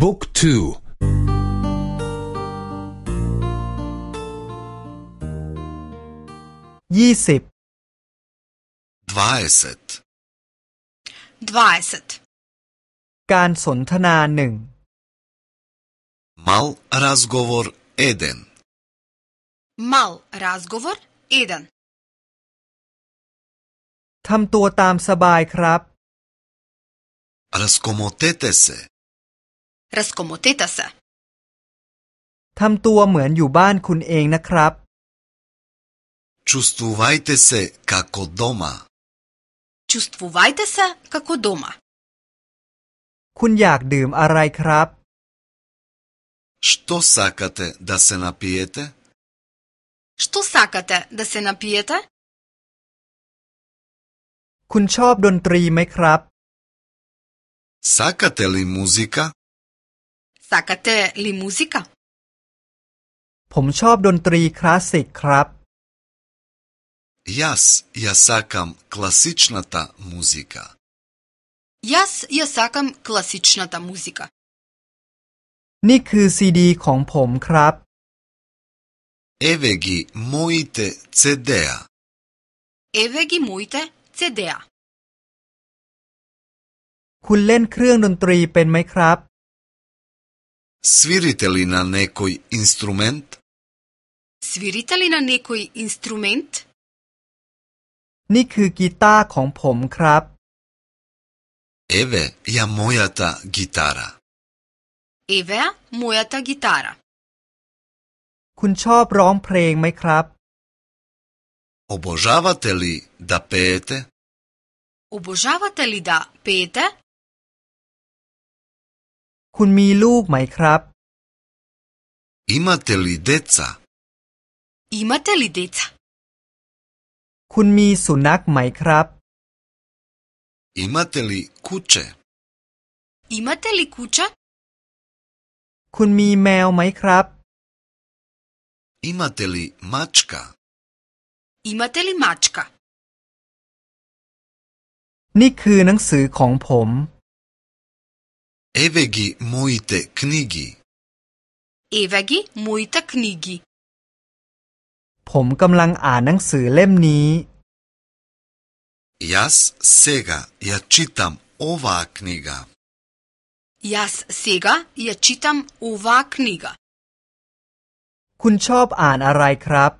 บุ๊กทู ยี่สิบ ดวายสิตดวายสิตการสนทนาหนึ่งมัลรัสกวอร์เอเดนมัลรัสกวอร์เอเดน ทำตัวตามสบายครับรัสโคมเตเตเซรัสโมเตตะทำตัวเหมือนอยู่บ้านคุณเองนะครับชูสตูไวเตเซกาโคโดมาชูสตูไวเตเซกาโคโดมาคุณอยากดื่มอะไรครับชโตสักเตดาเซนาพิเอตชโตสักเตดาเซนาพิเอตคุณชอบดนตรีไหมครับซักเตลิมูซิกา s a c a t ลิมู u ิก c ผมชอบดนตรีคลาสสิกครับัสักกัมคลาสสิชนาตามู м ิก и ยัสยัสักกัมคลาสสิชนาตามู з ิก а นี่คือซีดีของผมครับ Еве ги моите CD-а. Еве ги เตเซเ c d ยคุณเล่นเครื่องดนตรีเป็นไหมครับ Свирите ли на некој инструмент? Свирите ли на некој инструмент? นี่คือกีตาร์ของผมครับ Еве ја мојата гитара. Еве мојата гитара. Кун คุณชอบร้องเพลงไหมครับ Обожавате ли да пеете? Обожавате ли да пеете? คุณมีลูกไหมครับมาเตลิเดซาอิมาเตลิเดซาคุณมีสุนัขไหมครับมาเตลิคูเชอิมาเตลิคูเชคุณมีแมวไหมครับมาเตลิมาชกาอิมาเตลิมาชกานี่คือหนังสือของผม Евеги моите книги. Евеги моите книги. ผมกำลังอ่านหนังสือเล่มนี้ Јас сега ја читам оваа книга. Јас сега ја читам оваа книга. คุณชอบอ่านอะไรครับ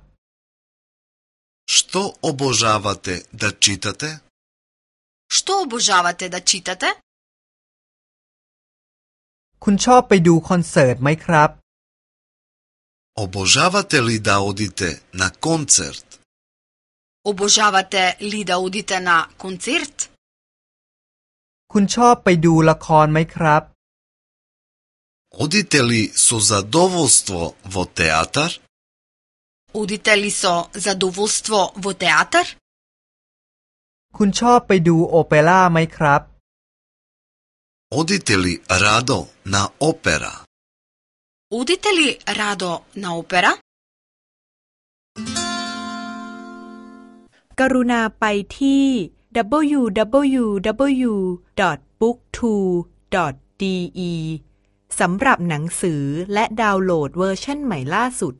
Што обожавате да читате? Што обожавате да читате? คุณชอบไปดูคอนเสิร์ตไหมครับ Обожавате ли да одите на концерт? Обожавате ли да одите на концерт? คุณชอบไปดูละครไหมครับ Одите ли со задоволство во театар? Одите ли со задоволство во театар? คุณชอบไปดูโอเปร่าไหมครับ Odite li rado na opera? Odite li rado na opera? กรุณาไปที่ www.booktwo.de สำหรับหนังสือและดาวน์โหลดเวอร์ชันใหม่ล่าสุด